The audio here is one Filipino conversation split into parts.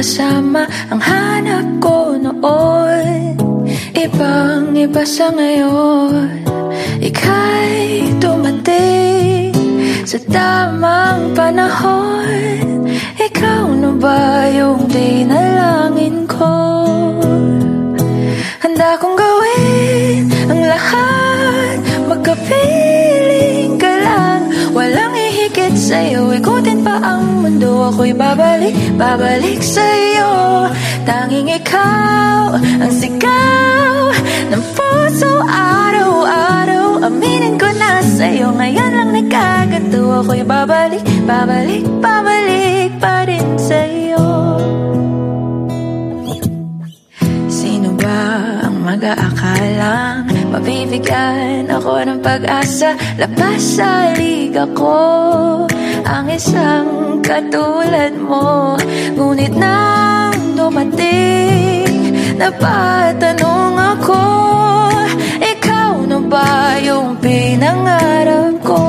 kasama ang hanap ko noon. Ibang iba sa ngayon. Ika'y dumating sa tamang panahon. Ikaw na ba yung dinalangin sa'yo Ikutin pa ang mundo. Ako'y babalik, babalik sa'yo. Tanging ikaw ang sigaw Ng puso. Araw-araw Aminin ko na sa'yo. Ngayon lang nagkaganto. Ako'y babalik, babalik, babalik pa rin sa'yo. Sino ba ang mag-aakalang Mabibigyan ako ng pag-asa? Labas sa liga ko Ang isang katulad mo Ngunit nang dumating Napatanong ako Ikaw na ba yung pinangarap ko?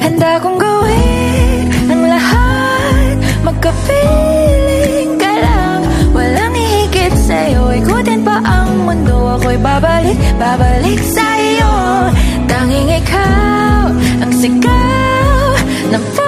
Handa kong gawin ang lahat Magkapiling ka lang. Walang ihigit sa'yo Ikutin pa ang mundo. Ako'y babalik, babalik sa'yo. Tanging ikaw ang sigaw Ng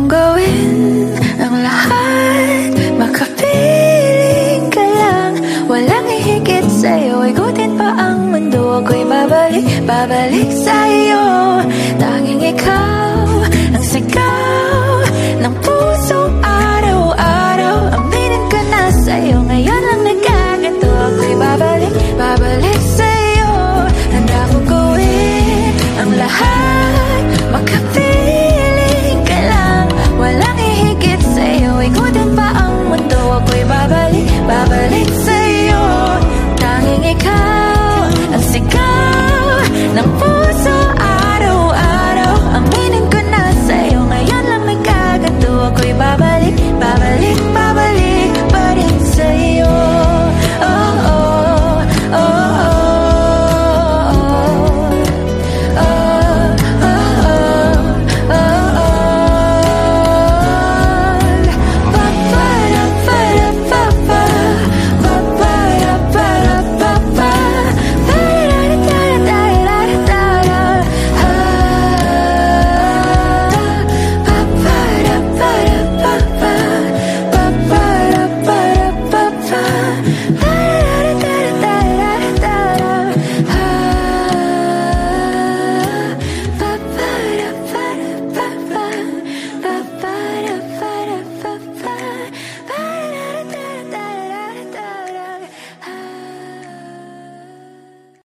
kong gawin ang lahat. Makapiling ka lang. Walang ihigit sa'yo. Igutin pa ang mundo. Ako'y babalik, babalik sa'yo. Tanging ikaw Ang sigaw ng puso araw-araw. Aminin ka na sa'yo. Ngayon lang nagkagato Ako'y babalik, babalik sa'yo. Handa kong gawin ang lahat. Makapiling